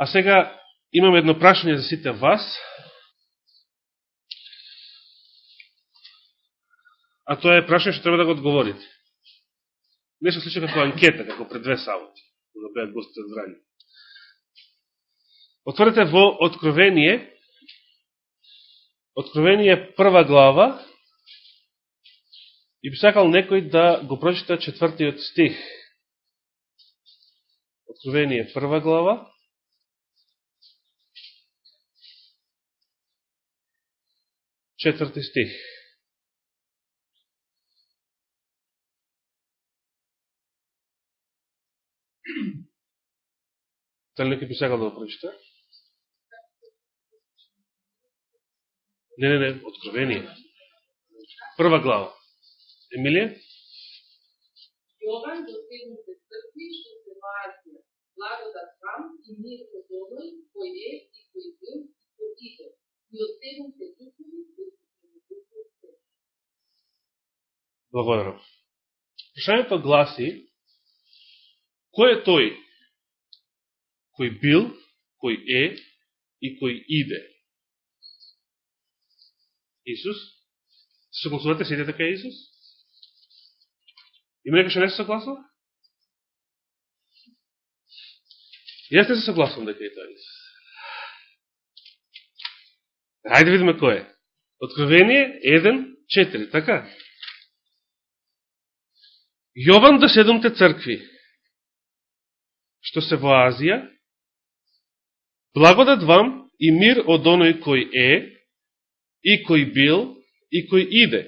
А сега имам едно прашање за сите вас. А тоа е прашање што треба да го одговорите. Нешто слично како анкета, како пред две саботи, да кога беат гостите од Отворете во Откровение, Откровение прва глава, и би сакал некој да го прочита четвртиот стих. Откровение прва глава, четврти стих. Дали некој би сакал да го прочита? Не, не, не, Откровение. Прва глава. Емилија? Јован до да седмите цркви што се во Благодат вам и мир од овој, кој е и кој бил и кој иде. И од седмите духови кои се се. Благодарам. Прашањето гласи кој е тој кој бил, кој е и кој иде? Исус? Се согласувате сите така Исус? Има некој што не се согласува? Јас не се согласувам дека е тоа Исус. Хајде да видиме кој е. Откровение 1.4, така? Јован до седомте цркви, што се во Азија, благодат вам и мир од оној кој е, и кој бил, и кој иде,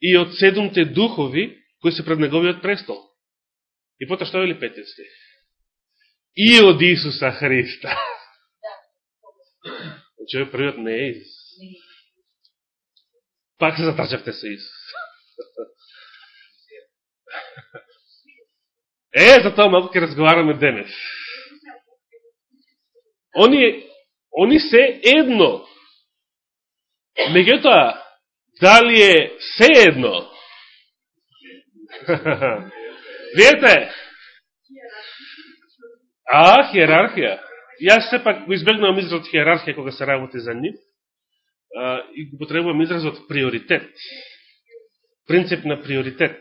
и од седумте духови, кои се пред неговиот престол. И пота што вели петиот стих? И од Исуса Христа. Значи, овој првиот не е Исус. Пак се затрчавте со Исус. Е, за тоа малко ќе разговараме денес. Они, они се едно. Меѓутоа, дали е се едно? Видете? А, хиерархија. Јас сепак го избегнувам изразот хиерархија кога се работи за нив и го потребувам изразот приоритет. Принцип на приоритет.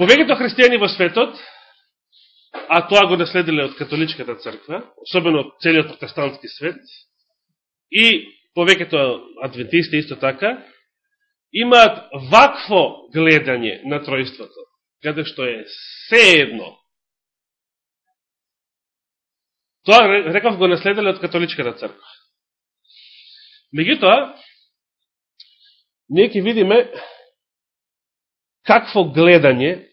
Повеќето христијани во светот, а тоа го наследиле од католичката црква, особено од целиот протестантски свет, и повеќето адвентисти исто така, имаат вакво гледање на тројството, каде што е се едно. Тоа, реков, го наследиле од католичката црква. Меѓутоа, ние ќе видиме какво гледање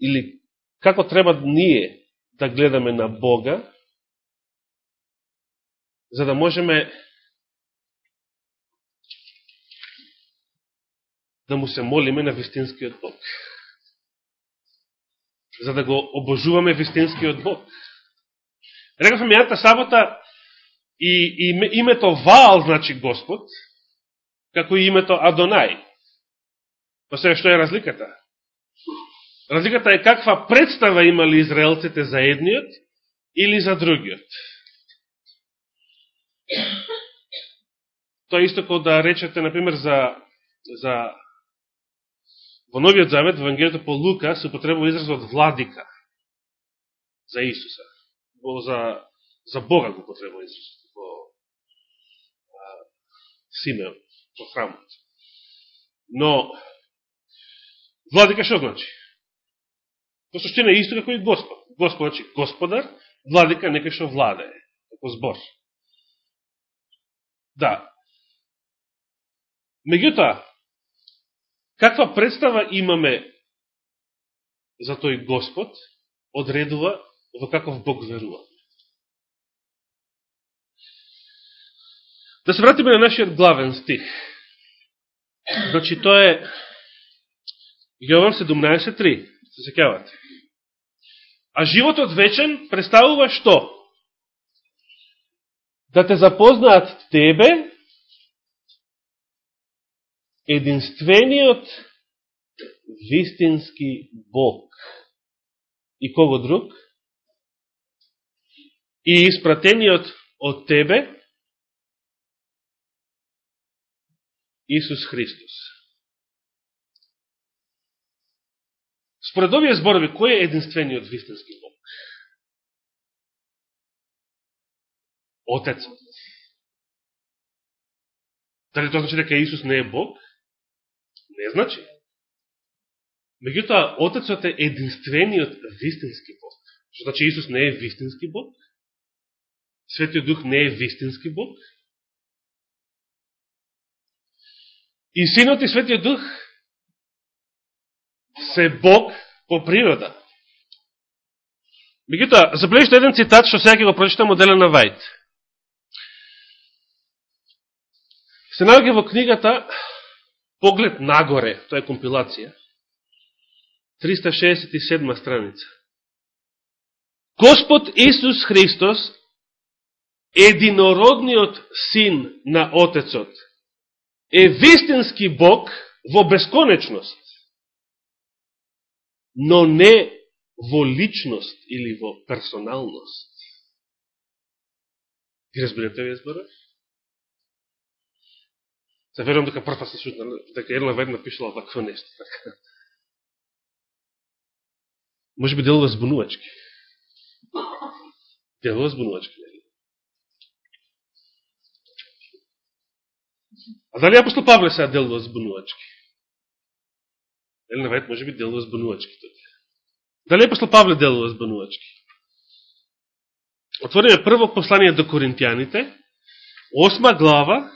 или како треба ние да гледаме на Бога за да можеме да му се молиме на вистинскиот Бог. За да го обожуваме вистинскиот Бог. Рекавме мејата сабота и, и името Ваал значи Господ, како и името Адонај. Па се, што е разликата? Разликата е каква представа имали израелците за едниот или за другиот. Тоа е исто како да речете, например, за, за во Новиот Завет, во Евангелието по Лука, се употребува изразот владика за Исуса. Во, за, за Бога го потребува изразот во Симеон, во храмот. Но, владика што значи? По суштина е исто како и Господ. Господ значи Господар, владика некој што владее, како збор. Да. Меѓутоа, каква представа имаме за тој Господ, одредува во каков Бог верува. Да се вратиме на нашиот главен стих. Значи, тоа е Јован 17.3. Се секавате. А животот вечен представува што? да те запознаат тебе, единствениот вистински Бог. И кого друг? и испратениот од Тебе, Исус Христос. Според овие зборови, кој е единствениот вистински Бог? Отецот. Дали тоа значи дека Исус не е Бог? Не значи. Меѓутоа, Отецот е единствениот вистински Бог. Што значи Исус не е вистински Бог? Светиот Дух не е вистински Бог? И Синот и Светиот Дух се Бог по природа. Мегутоа, забележите еден цитат што сега ќе го прочитам од Елена Вајт. Се наоѓа во книгата Поглед нагоре, тоа е компилација, 367 страница. Господ Исус Христос, единородниот син на Отецот, е вистински Бог во бесконечност, но не во личност или во персоналност. Ги разберете ви зборот? Се верувам дека прва се сутна, дека една ведна пишала такво нешто. Така. Може би делува збунувачки. Делува збунувачки, нели? А дали апостол Павле сега делува збунувачки? Елена навет, може би делува збанувачки тој. Дали апостол Павле делува збанувачки? Отвориме прво послание до Коринтијаните, осма глава,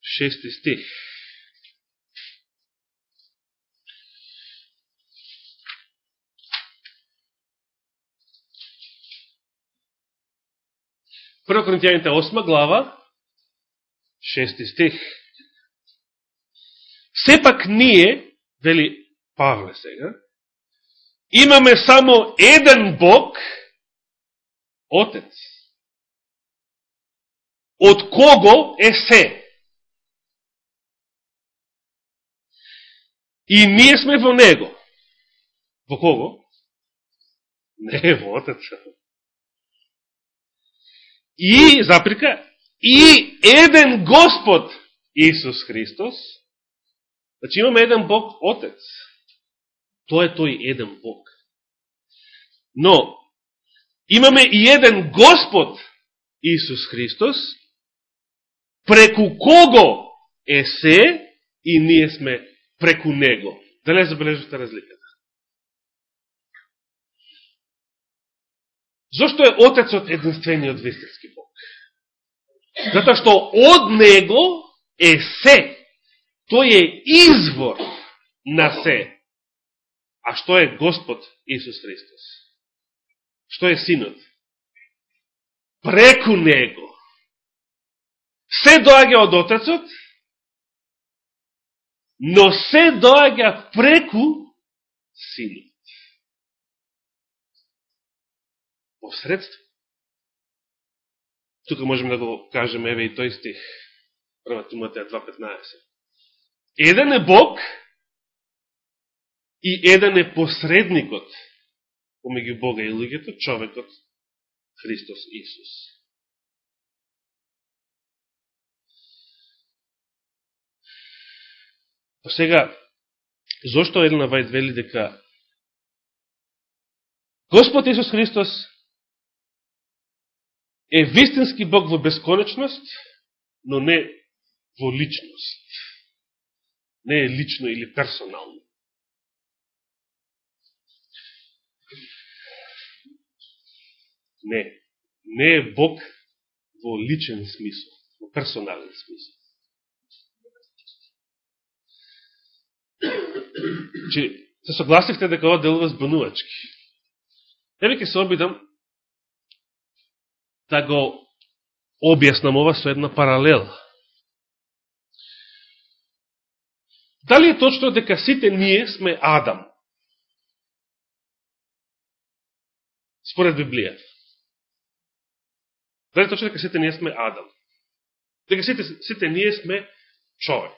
шести стих. Прво Коринтијаните 8 глава, 6 стих. Сепак ние, вели Павле сега, имаме само еден Бог, Отец, од кого е се. И ние сме во Него. Во кого? Не, во Отецот и, заприка, и еден Господ Исус Христос, значи имаме еден Бог Отец. Тој е тој еден Бог. Но, имаме и еден Господ Исус Христос, преку кого е се и ние сме преку Него. Дали забележате разликата? Зошто е Отецот единствениот вистински Бог? Затоа што од Него е се. Тој е извор на се. А што е Господ Исус Христос? Што е Синот? Преку Него. Се доаѓа од Отецот, но се доаѓа преку Синот. посредство. Тука можеме да го кажеме, еве и тој стих, 1 Тимотеја 2.15. Еден е Бог и еден е посредникот помеѓу Бога и луѓето, човекот Христос Исус. По сега, зошто Елена Вајд вели дека Господ Исус Христос е вистински Бог во бесконечност, но не во личност. Не е лично или персонално. Не. Не е Бог во личен смисол, во персонален смисол. Че се согласивте дека ова делува збанувачки. Еве ќе се обидам да го објаснам ова со една паралела. Дали е точно дека сите ние сме Адам? Според Библијата. Дали е точно дека сите ние сме Адам? Дека сите, сите ние сме човек.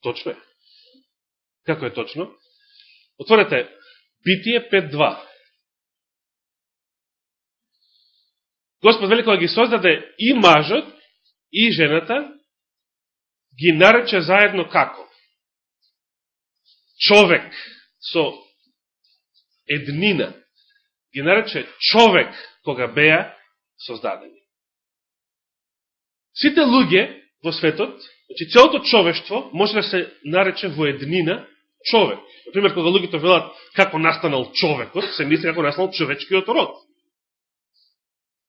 Точно е. Како е точно? Отворете Битие 5.2. Господ вели кога да ги создаде и мажот, и жената, ги нарече заедно како? Човек со еднина. Ги нарече човек кога беа создадени. Сите луѓе во светот, значи целото човештво може да се нарече во еднина човек. Например, кога луѓето велат како настанал човекот, се мисли како настанал човечкиот род.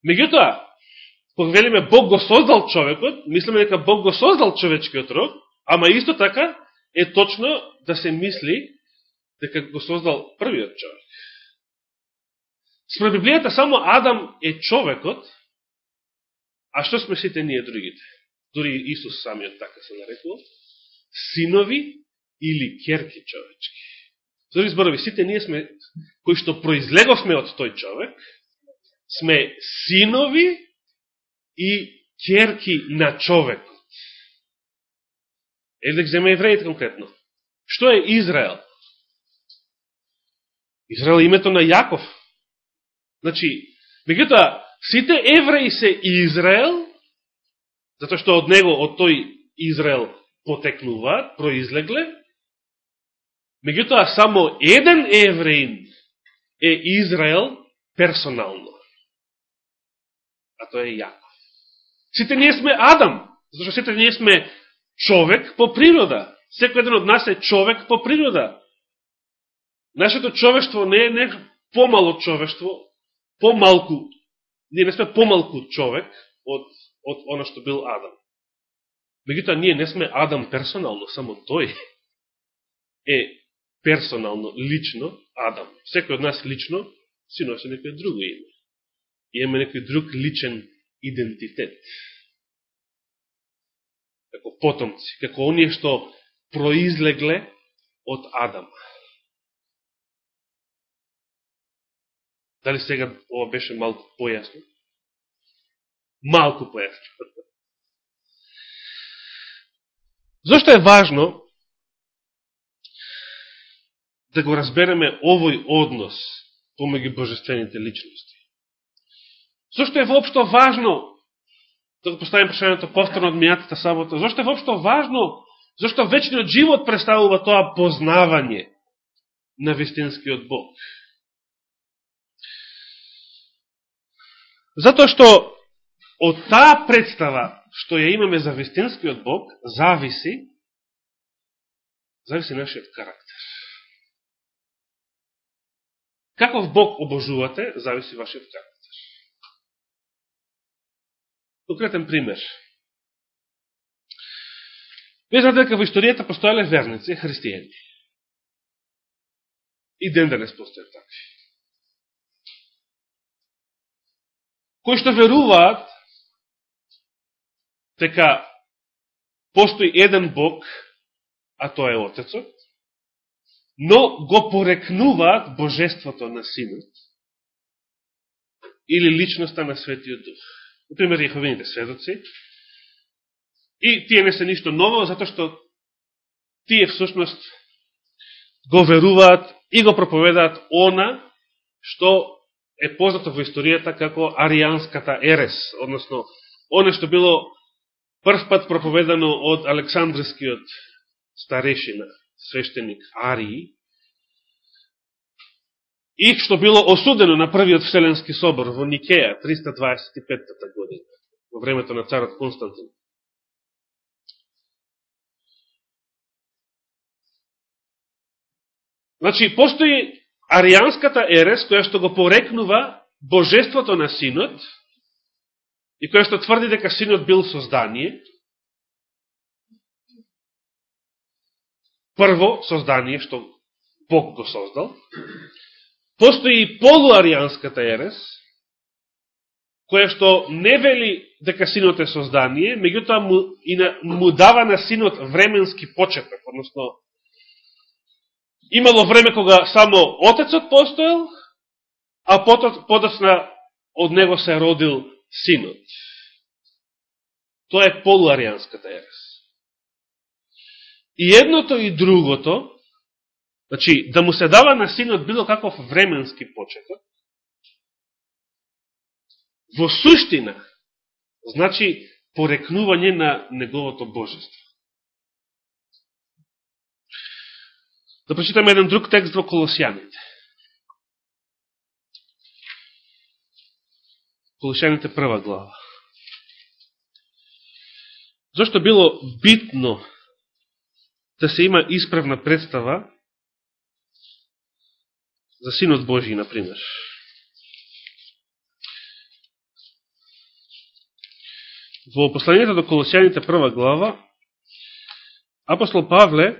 Меѓутоа, кога велиме Бог го создал човекот, мислиме дека Бог го создал човечкиот род, ама исто така е точно да се мисли дека го создал првиот човек. Според Библијата само Адам е човекот, а што сме сите ние другите? Дори Исус самиот така се нарекува. Синови или керки човечки. Зори зборови, сите ние сме, кои што произлеговме од тој човек, сме синови и керки на човекот. Е да земе евреите конкретно. Што е Израел? Израел е името на Јаков. Значи, меѓутоа, сите евреи се Израел, затоа што од него, од тој Израел потекнуваат, произлегле, меѓутоа само еден евреин е Израел персонално. А тоа е Јаков. Сите ние сме Адам, зашто сите ние сме човек по природа. Секој еден од нас е човек по природа. Нашето човештво не е не помало човештво, помалку, ние не сме помалку човек од, од оно што бил Адам. Меѓутоа, ние не сме Адам персонално, само тој е персонално, лично Адам. Секој од нас лично си носи некој друго име. И имаме некој друг личен идентитет. Како потомци, како оние што произлегле од Адам. Дали сега ова беше малку појасно? Малку појасно. Зошто е важно да го разбереме овој однос помеѓу божествените личности? Зошто е воопшто важно, да го поставим прашањето повторно од мијатата сабота, Зошто е воопшто важно, зашто вечниот живот представува тоа познавање на вистинскиот Бог? Затоа што од таа представа што ја имаме за вистинскиот Бог, зависи зависи нашиот карактер. Каков Бог обожувате, зависи вашиот карактер. Конкретен пример. Вие знаете дека во историјата постоеле верници, христијани. И ден денес постојат такви. Кои што веруваат дека постои еден Бог, а тоа е Отецот, но го порекнуваат божеството на Синот или личноста на Светиот Дух. Например, Јеховините сведоци. И тие не се ништо ново, затоа што тие всушност го веруваат и го проповедаат она што е познато во историјата како аријанската ерес, односно, оно што било прв пат проповедано од Александрскиот старешина, свештеник Арии, и што било осудено на првиот Вселенски собор во Никеја 325 година, во времето на царот Константин. Значи, постои аријанската ерес, која што го порекнува божеството на синот, и која што тврди дека синот бил создание, прво создание што Бог го создал, Постои и полуаријанската ерес, која што не вели дека синот е создание, меѓутоа му, и на, му дава на синот временски почеток, односно имало време кога само отецот постоел, а подосна од него се родил синот. Тоа е полуаријанската ерес. И едното и другото Значи, да му се дава на синот било каков временски почеток, во суштина, значи порекнување на неговото божество. Да прочитаме еден друг текст во Колосијаните. Колосијаните прва глава. Зошто било битно да се има исправна представа за Синот Божи, например. Во посланието до Колосијаните прва глава, апостол Павле,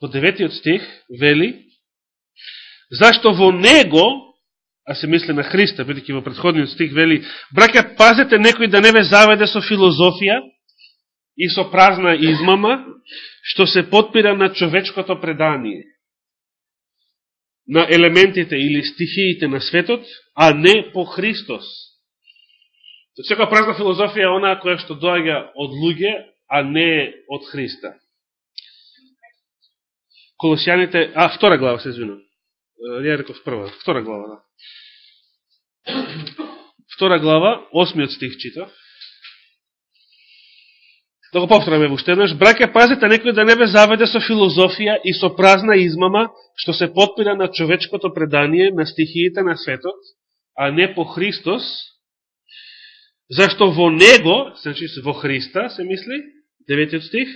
во деветиот стих, вели, зашто во него, а се мисли на Христа, бидеќи во предходниот стих вели, брака пазете некој да не ве заведе со филозофија и со празна измама, што се подпира на човечкото предание, на елементите или стихиите на светот, а не по Христос. Секоја празна филозофија е она која што доаѓа од луѓе, а не од Христа. Колосијаните, а, втора глава, се извинам. Ја реков прва, втора глава, да. Втора глава, осмиот стих читав. Да го повтораме уште еднаш. Браке, пазите некој да не ве заведе со филозофија и со празна измама, што се подпира на човечкото предание, на стихиите на светот, а не по Христос, зашто во Него, значи во Христа, се мисли, 9 стих,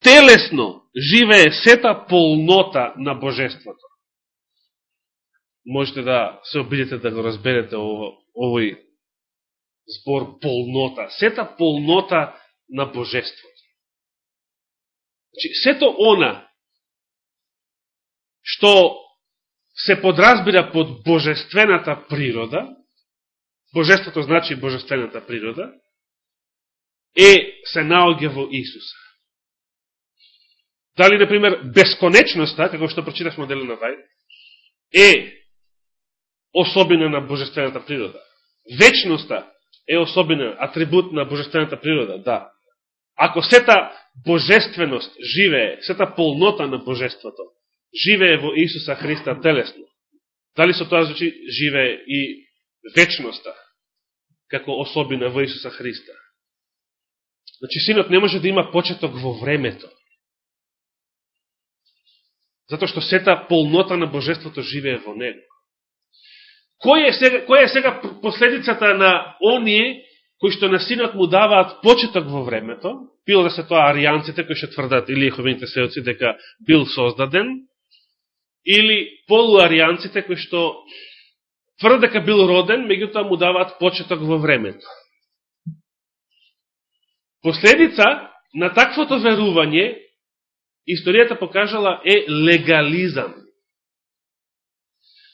телесно живее сета полнота на Божеството. Можете да се обидете да го разберете овој збор полнота. Сета полнота на Божеството. Значи, сето она што се подразбира под божествената природа, божеството значи божествената природа, е се наоѓа во Исуса. Дали, например, бесконечноста, како што прочитавме на Вај, е особина на божествената природа. Вечноста е особина, атрибут на божествената природа, да. Ако сета божественост живее, сета полнота на божеството, живее во Исуса Христа телесно, дали со тоа значи живее и вечноста, како особина во Исуса Христа? Значи, синот не може да има почеток во времето. Затоа што сета полнота на Божеството живее во него. Кој е сега, кој е сега последицата на оние кои што на синот му даваат почеток во времето, било да се тоа аријанците кои што тврдат или еховините сеоци дека бил создаден, или полуаријанците кои што тврдат дека бил роден, меѓутоа му даваат почеток во времето. Последица на таквото верување историјата покажала е легализам.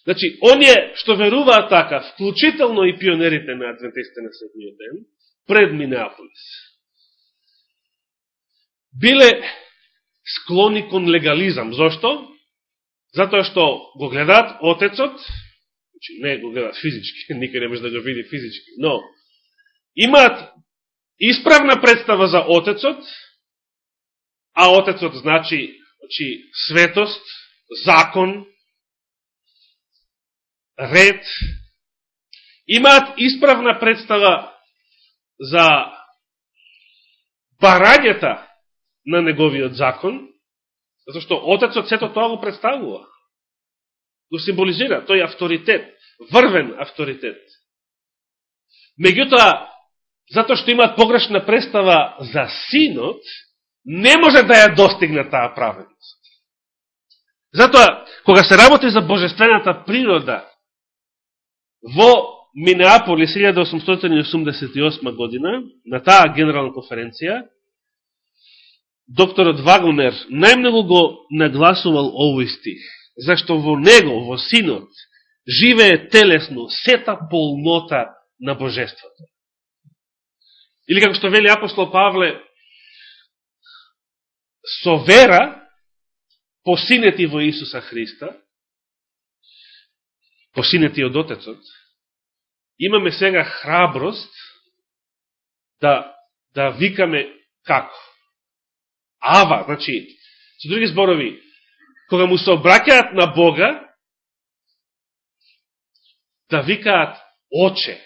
Значи, оние што веруваат така, вклучително и пионерите на адвентистите на седмиот ден, пред Минеаполис, биле склони кон легализам. Зошто? Затоа што го гледаат Отецот, значи не го гледаат физички, никој не може да го види физички, но имаат исправна представа за Отецот, а Отецот значи, значи светост, закон, ред, имаат исправна представа за барањата на неговиот закон, затоа што Отецот сето тоа го представува. Го символизира, тој авторитет, врвен авторитет. Меѓутоа, затоа што имаат погрешна представа за синот, не може да ја достигне таа праведност. Затоа, кога се работи за божествената природа во Минеаполис 1888 година, на таа генерална конференција, докторот Вагонер најмногу го нагласувал овој стих, зашто во него, во синот, живее телесно сета полнота на божеството. Или како што вели апостол Павле, со вера, посинети во Исуса Христа, посинети од Отецот, имаме сега храброст да, да викаме како. Ава, значи, со други зборови, кога му се обраќаат на Бога, да викаат Оче.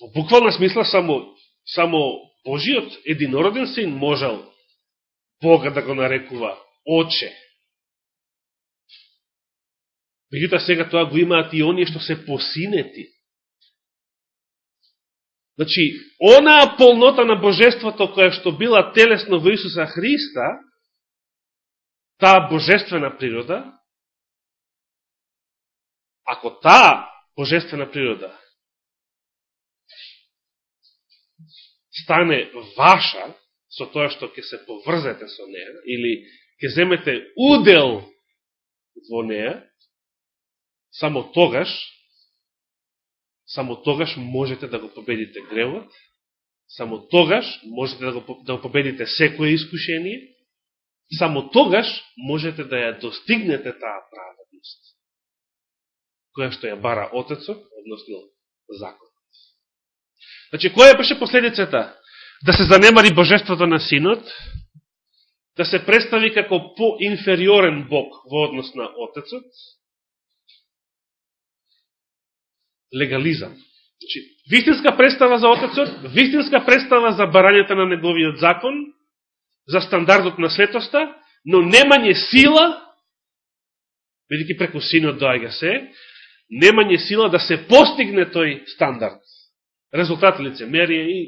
Во буквална смисла само, само Божиот единороден син можел Бога да го нарекува Оче. Меѓутоа сега тоа го имаат и оние што се посинети. Значи, онаа полнота на Божеството која што била телесно во Исуса Христа, таа божествена природа, ако таа божествена природа стане ваша, со тоа што ќе се поврзете со неја, или ќе земете удел во неја, само тогаш, само тогаш можете да го победите гревот, само тогаш можете да го, да го победите секое искушение, само тогаш можете да ја достигнете таа праведност, која што ја бара Отецот, односно законот. Значи, која беше последицата? Да се занемари божеството на синот, да се представи како поинфериорен Бог во однос на Отецот, легализам. Значи, вистинска представа за Отецот, вистинска представа за барањата на неговиот закон, за стандардот на светоста, но немање сила, бидеќи преку синот доаѓа се, немање сила да се постигне тој стандард. Резултат лицемерие и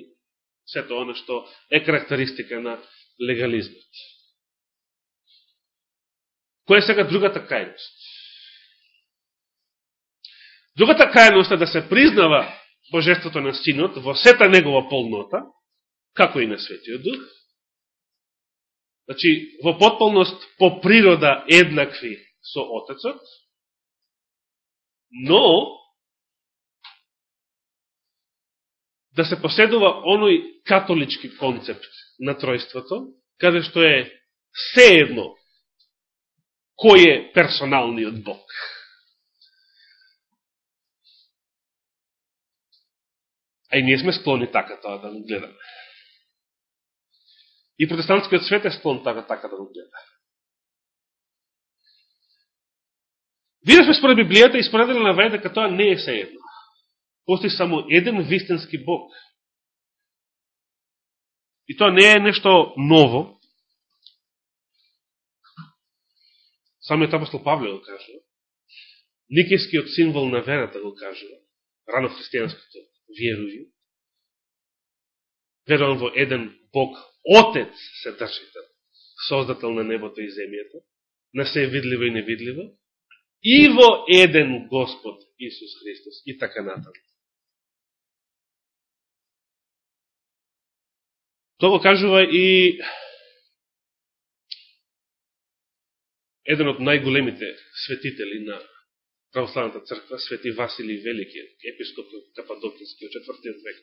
сето оно што е карактеристика на легализмот. Која е сега другата крајност? Другата кајност е да се признава Божеството на Синот во сета негова полнота, како и на Светиот Дух. Значи, во потполност по природа еднакви со Отецот, но да се поседува оној католички концепт на тројството, каде што е се едно кој е персоналниот Бог. А и ние сме склони така тоа да го гледаме. И протестантскиот свет е склон така, така да го гледа. Видевме според Библијата и според на вајда дека тоа не е се едно. Постои само еден вистински Бог. И тоа не е нешто ново. Самиот апостол Павле го кажува. Никијскиот символ на верата го кажува. Рано христијанското верују. Верувам во еден Бог, Отец се држител, создател на небото и земјата, на се видливо и невидливо, и во еден Господ Исус Христос и така натаму. Тоа го кажува и еден од најголемите светители на православната црква, свети Василий Велики, епископ Кападокински од четвртиот век.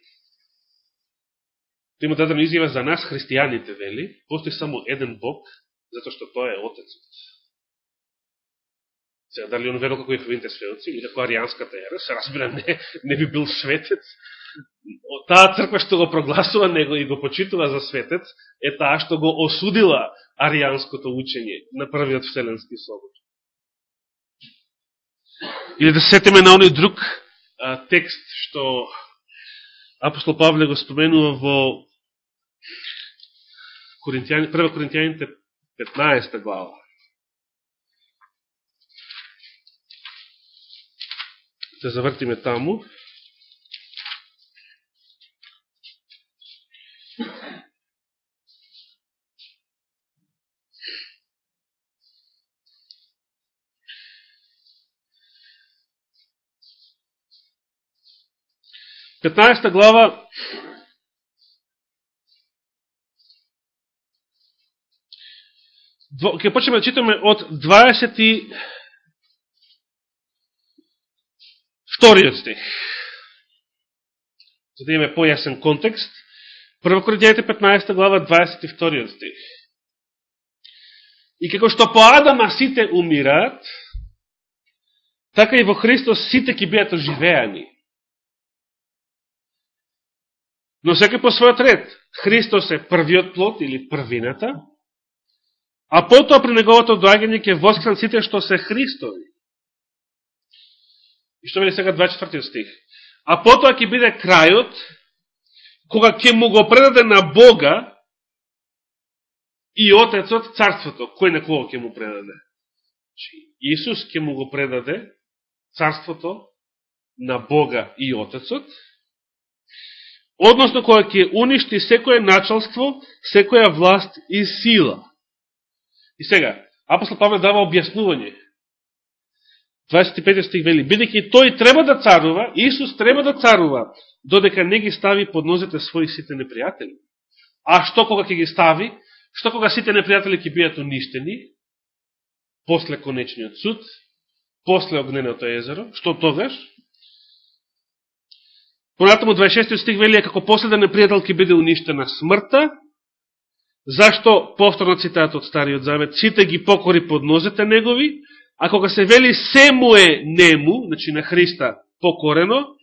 Тој му дадена изјава за нас, христијаните, вели, постои само еден Бог, затоа што тоа е Отецот. Сега, дали он верил како Јеховините светоци или како Аријанската ера, се разбира, не, не би бил светец, таа црква што го прогласува него и го почитува за светец, е таа што го осудила аријанското учење на првиот Вселенски собот. Или да сетиме на оној друг а, текст што апостол Павле го споменува во Коринтијани, прва Коринтијаните 15 глава. Те завртиме таму. 15 глава ќе почнеме да читаме од 22 стих. За да имаме појасен контекст. Прво Коринјаните 15 глава 22 стих. И како што по Адама сите умираат, така и во Христос сите ќе бидат оживеани. Но секој по својот ред. Христос е првиот плод или првината, а потоа при неговото доаѓање ќе воскрен сите што се Христови. И што вели сега 24 стих? а потоа ќе биде крајот, кога ќе му го предаде на Бога и Отецот царството. Кој на кого ќе му предаде? Значи, Исус ќе му го предаде царството на Бога и Отецот, односно која ќе уништи секое началство, секоја власт и сила. И сега, апостол Павле дава објаснување. 25 стих вели, бидеќи тој треба да царува, Исус треба да царува, додека не ги стави под нозете своји сите непријатели. А што кога ќе ги стави? Што кога сите непријатели ќе бидат уништени? После конечниот суд, после огненото езеро, што тогаш? Понатаму 26 стих вели, како последен непријател ќе биде уништена смртта, зашто, повторно цитат од Стариот Завет, сите ги покори под нозете негови, а кога се вели се му е нему, значи на Христа покорено,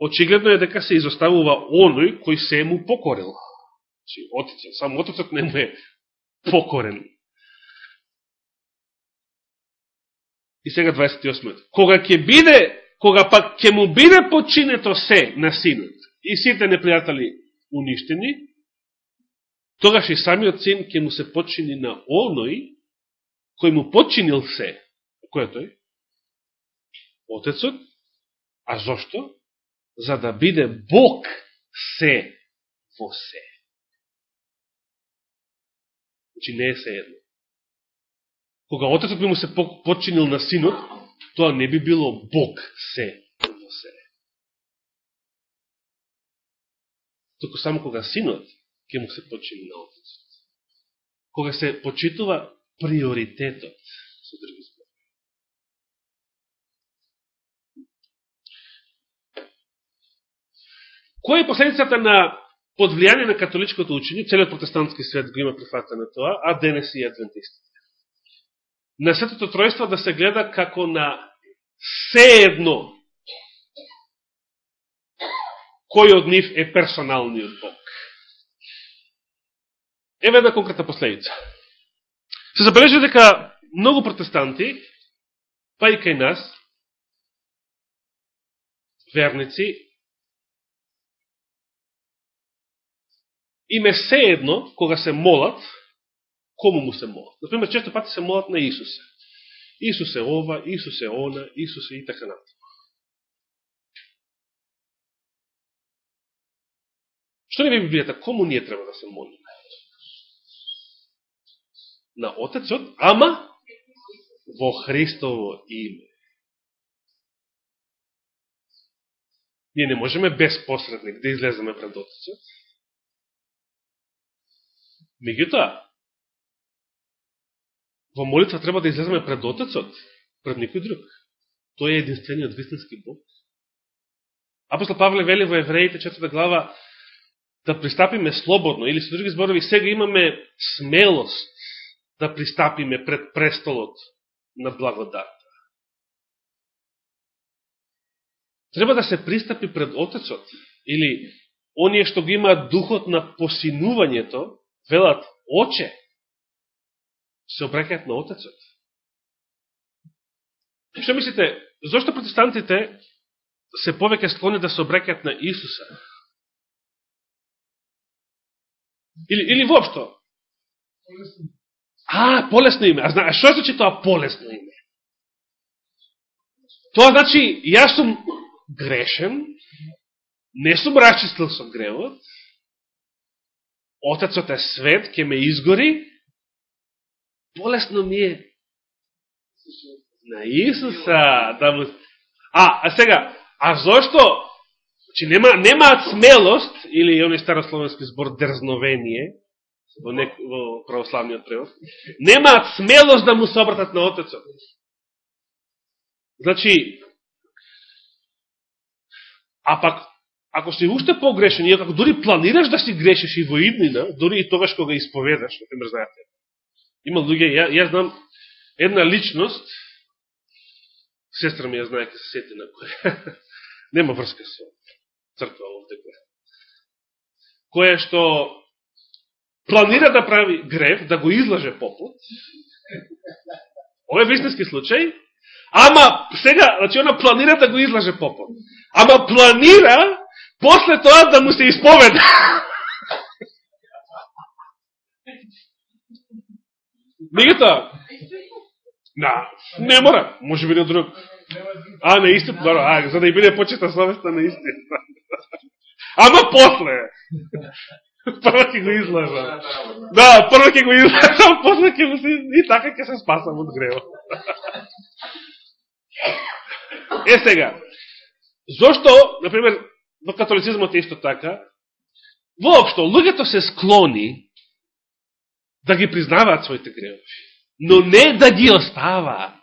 очигледно е дека се изоставува оној кој се му покорил. Значи, отецот, само отецот не му е покорен. И сега 28. Кога ќе биде, кога пак ќе му биде починето се на синот и сите непријатели уништени, тогаш и самиот син ќе му се почини на оној кој му починил се. Кој е тој? Отецот. А зошто? За да биде Бог се во се. Значи не е се едно. Кога Отецот би му се починил на синот, тоа не би било Бог се во се. Току само кога синот ќе му се почини на Отецот. Кога се почитува приоритетот, со други збори. Која е последицата на подвлијање на католичкото учење, целиот протестантски свет го има прифатане тоа, а денес и адвентистите. На Светото Тројство да се гледа како на се едно кој од нив е персоналниот Бог. Еве една конкретна последица. Се забележи дека многу протестанти, па и кај нас, верници, име се едно, кога се молат, кому му се молат. Например, често пати се молат на Исусе. Исусе ова, Исусе она, Исусе и така натаму. Што не би Библијата? Кому ние треба да се молиме? на Отецот, ама во Христово име. Ние не можеме без посредник да излеземе пред Отецот. Меѓутоа, во молитва треба да излеземе пред Отецот, пред никој друг. Тој е единствениот вистински Бог. Апостол Павле вели во Евреите 4 глава да пристапиме слободно, или со други зборови, сега имаме смелост да пристапиме пред престолот на благодат. Треба да се пристапи пред Отецот, или оние што го имаат духот на посинувањето, велат Оче, се обрекаат на Отецот. Што мислите, зашто протестантите се повеќе склони да се обрекаат на Исуса? Или, или воопшто? А, полесно име. А, а што значи тоа полесно име? Тоа значи, јас сум грешен, не сум расчистил со гревот, Отецот е свет, ќе ме изгори, полесно ми е на Исуса да му... А, а сега, а зошто? Значи, нема, немаат смелост, или оној старословенски збор дерзновение, во, нек, во православниот превод, немаат смелост да му се обратат на Отецот. Значи, а пак, ако си уште погрешен, и ако дори планираш да си грешиш и во иднина, дори и тогаш кога исповедаш, например, знаете, има луѓе, ја, ја знам една личност, сестра ми ја знае, ке се сети на која, нема врска со црква овде, која што планира да прави грев, да го излаже попут, ова е вистински случај, ама сега, значи она планира да го излаже попут. ама планира после тоа да му се исповеда. Мегато, да, не мора, може би на друг. А, на истип, добро, а, за да и биде почета совеста на истип. Ама после. Прво ќе го излажа. Да, прво ќе го излажа, после ќе го се... И така ќе се спасам од грево. Е сега, зошто, например, во католицизмот е исто така, воопшто, луѓето се склони да ги признаваат своите гревови, но не да ги оставаат.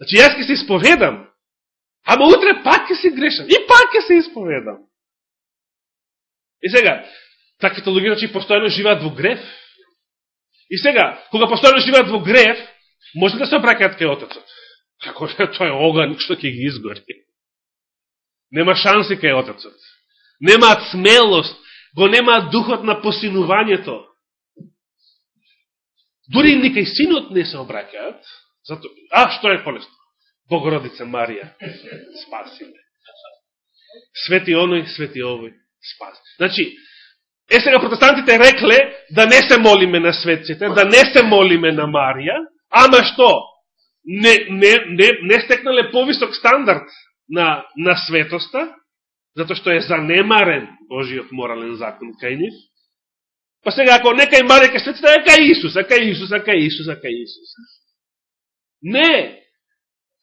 Значи, јас ќе се исповедам, ама утре пак ќе се грешам, и пак ќе се исповедам. И сега, таквите луѓе, значи, постојано живеат во грев. И сега, кога постојано живеат во грев, може да се обракаат кај Отецот. Како е да, тој оган што ќе ги изгори. Нема шанси кај Отецот. Немаат смелост, го немаат духот на посинувањето. Дори и синот не се обраќаат, зато, а, што е полесно? Богородица Марија, спаси ме. Свети оној, свети овој, спаси. Значи, е сега протестантите рекле да не се молиме на светците, да не се молиме на Марија, ама што? Не, не, не, не стекнале повисок стандард на, на светоста, затоа што е занемарен Божиот морален закон кај нив. Па сега, ако некај Марија кај е кај Исус, а кај Исус, а кај Исус, а кај Исус. Не!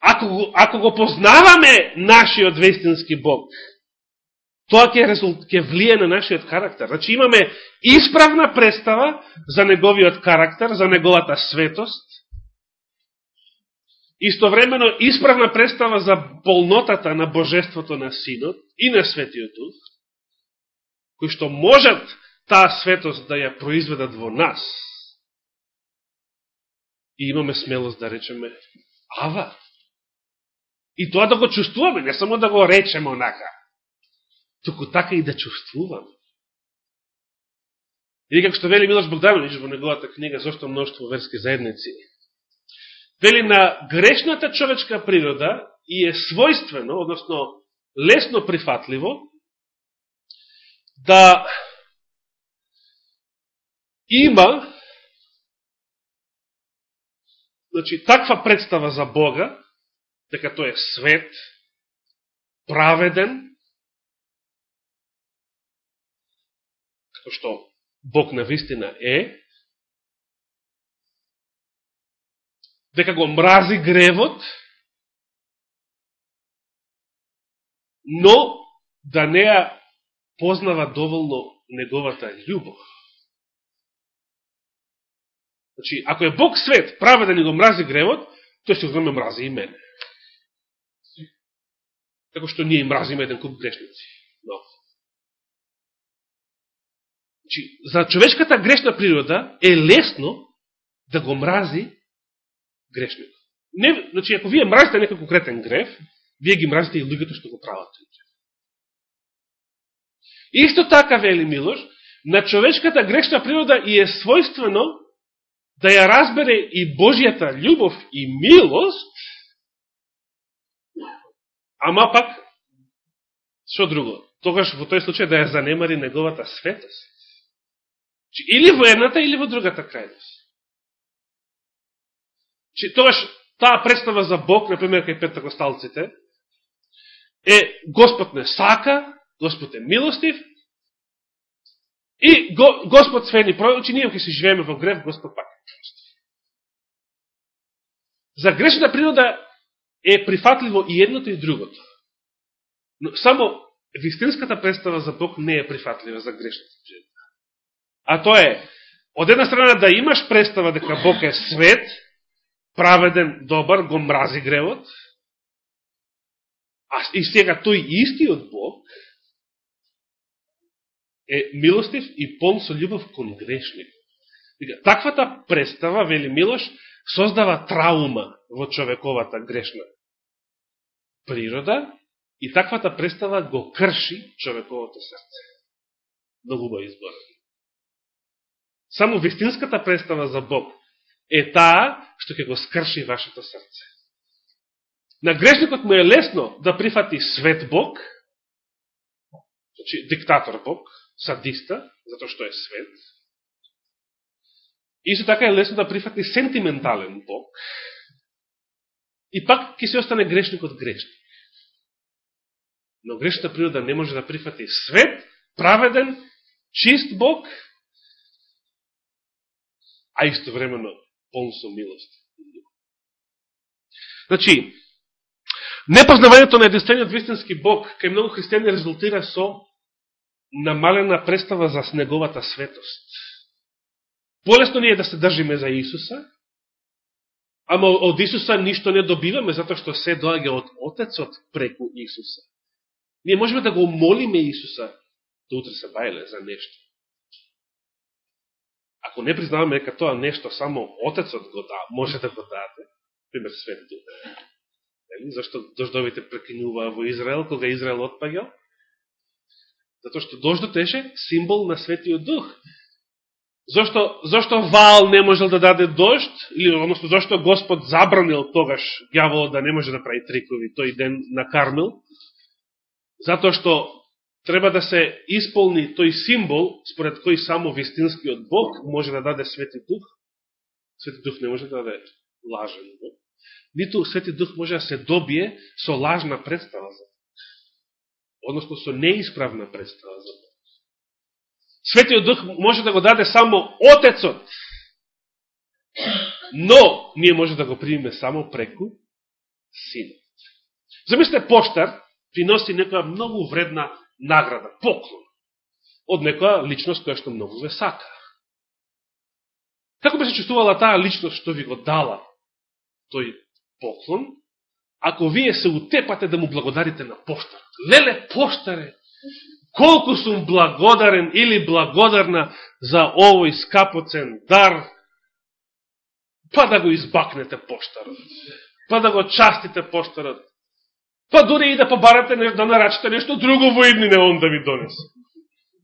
Ако го, ако го познаваме нашиот вестински Бог, тоа ќе, резулт, ќе влие на нашиот карактер. Значи имаме исправна представа за неговиот карактер, за неговата светост, истовремено исправна представа за полнотата на божеството на Синот и на Светиот Дух, кои што можат таа светост да ја произведат во нас, и имаме смелост да речеме Ава. И тоа да го чувствуваме, не само да го речеме онака, туку така и да чувствуваме. Или како што вели Милош Богданович во неговата книга Зошто мноштво верски заедници, вели на грешната човечка природа и е својствено, односно лесно прифатливо, да има значи, таква представа за Бога, дека тој е свет, праведен, како што Бог на вистина е, дека го мрази гревот, но да не ја познава доволно неговата љубов. Значи, ако е Бог свет, праве да го мрази гревот, тој се ме мрази и мене. Како што ние мразиме еден куп грешници. Но. Значи, за човечката грешна природа е лесно да го мрази грешникот. Не, значи, ако вие мразите некој конкретен греф, вие ги мразите и луѓето што го прават. Исто така, вели Милош, на човечката грешна природа и е својствено да ја разбере и Божијата љубов и милост, ама пак, што друго? Тогаш во тој случај да ја занемари неговата светост. Или во едната, или во другата крајност. Че тогаш таа представа за Бог, например, кај пентакосталците, е Господ не сака, Господ е милостив, и го, Господ свени пророчи, ние ќе се живееме во грев, Господ пак. За грешната природа е прифатливо и едното и другото. Но само вистинската представа за Бог не е прифатлива за грешната природа. А тоа е, од една страна да имаш представа дека Бог е свет, праведен, добар, го мрази гревот, а и сега тој истиот Бог е милостив и пол со љубов кон грешник. Таквата представа, вели Милош, создава траума во човековата грешна природа и таквата представа го крши човековото срце. Многу го. Само вистинската представа за Бог е таа што ќе го скрши вашето срце. На грешникот му е лесно да прифати свет Бог, значи диктатор Бог, садиста, затоа што е свет. Исто така е лесно да прифати сентиментален Бог. И пак ќе се остане грешникот грешник. Но грешната природа не може да прифати свет, праведен, чист Бог, а истовремено полн со милост. Значи, непознавањето на единствениот вистински Бог кај многу христијани резултира со намалена представа за снеговата светост. Полесно ни е да се држиме за Исуса, ама од Исуса ништо не добиваме, затоа што се доаѓа од Отецот преку Исуса. Ние можеме да го молиме Исуса да утре се бајле за нешто. Ако не признаваме дека тоа нешто само Отецот го да, може да го даде, пример Свети Дух. Зашто дождовите прекинуваа во Израел, кога Израел отпаѓал? Затоа што дождот еше символ на Светиот Дух. Зошто, зошто Ваал не можел да даде дожд, или односно зошто Господ забранил тогаш гјаволот да не може да прави трикови тој ден на Кармел? Затоа што треба да се исполни тој символ, според кој само вистинскиот Бог може да даде Свети Дух. Свети Дух не може да даде лажен Бог. Ниту Свети Дух може да се добие со лажна представа за односно со неисправна представа за Бог. Светиот Дух може да го даде само Отецот, но ние може да го примеме само преку Синот. Замислите, поштар приноси некоја многу вредна награда, поклон, од некоја личност која што многу ве сака. Како би се чувствувала таа личност што ви го дала тој поклон, ако вие се утепате да му благодарите на поштар. Леле, поштаре, колку сум благодарен или благодарна за овој скапоцен дар, па да го избакнете поштарот, па да го частите поштарот, па дури и да побарате да нарачите нешто друго во иднине он да ви донесе.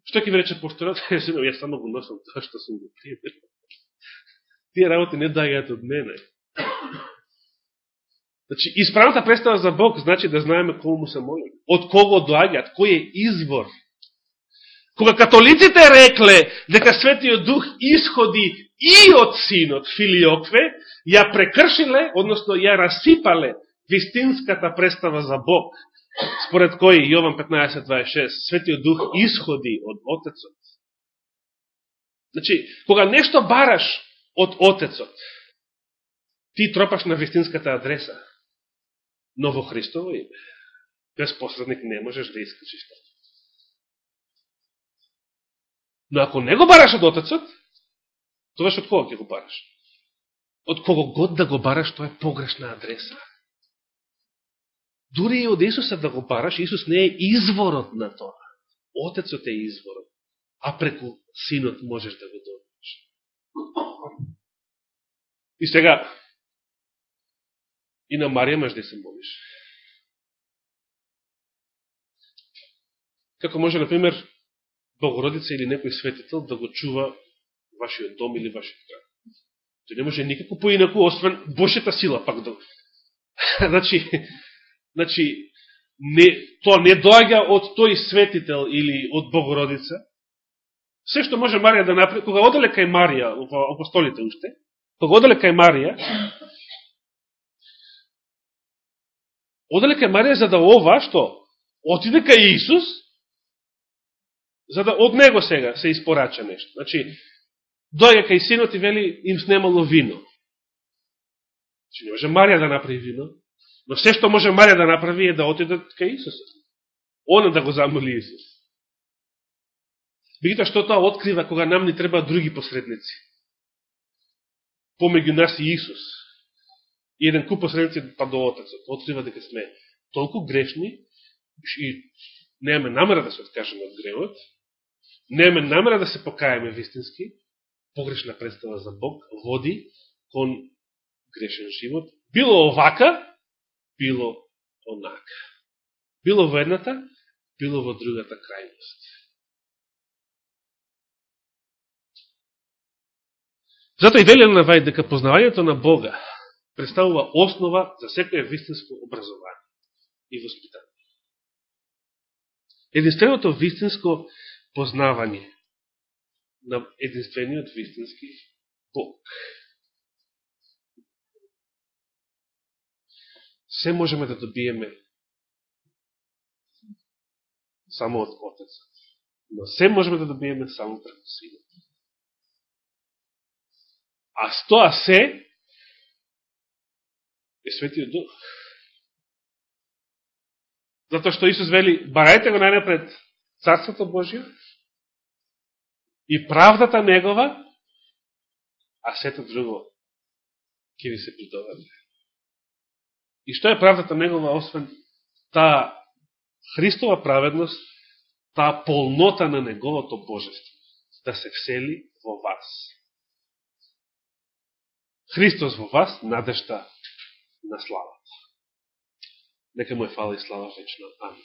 Што ќе ви рече поштарот? Јас само го носам тоа што сум го пример. Тие работи не дајат од мене. Значи, исправната представа за Бог значи да знаеме кому му се молим, Од кого доаѓаат, кој е извор. Кога католиците рекле дека Светиот Дух исходи и од Синот Филиокве, ја прекршиле, односно ја расипале вистинската представа за Бог, според кој Јован 15.26, Светиот Дух исходи од Отецот. Значи, кога нешто бараш од Отецот, ти тропаш на вистинската адреса. Но во Христово име, без посредник не можеш да искачиш тоа. Но ако не го бараш од Отецот, тоа од кого ќе го бараш? Од кого год да го бараш, тоа е погрешна адреса. Дури и од Исуса да го бараш, Исус не е изворот на тоа. Отецот е изворот, а преку Синот можеш да го добиш. И сега, И на Марија маш да се молиш. Како може, например, Богородица или некој светител да го чува вашиот дом или вашиот град. Тој не може никако поинаку, освен Божјата сила, пак да... значи, значи не, тоа не доаѓа од тој светител или од Богородица. Се што може Марија да направи, кога оделе кај Марија, во апостолите уште, кога оделе кај Марија, Оделе кај Марија за да ова, што? Отиде кај Исус, за да од него сега се испорача нешто. Значи, дојга кај синот и вели, им снемало вино. Значи, не може Марија да направи вино, но се што може Марија да направи е да отидат кај Исус. Она да го замоли Исус. Бигите што тоа открива кога нам ни треба други посредници. Помеѓу нас и Исус и еден куп посредници па до Отецот. Открива дека сме толку грешни и немаме намера да се откажеме од гревот, немаме намера да се покаеме вистински, погрешна представа за Бог води кон грешен живот, било овака, било онака. Било во едната, било во другата крајност. Зато и вели Навај дека познавањето на Бога представува основа за секоје вистинско образование и воспитание. Единственото вистинско познавање на единствениот вистински Бог. Се можеме да добиеме само од Отецот. Но се можеме да добиеме само преку Синот. А стоа се е Светиот Дух. Затоа што Исус вели, барајте го најнапред Царството Божие и правдата Негова, а сето друго ќе ви се придобаде. И што е правдата Негова, освен таа Христова праведност, таа полнота на Неговото Божество, да се всели во вас. Христос во вас, надежда на слава. Нека му е фала и слава вечна. Амин.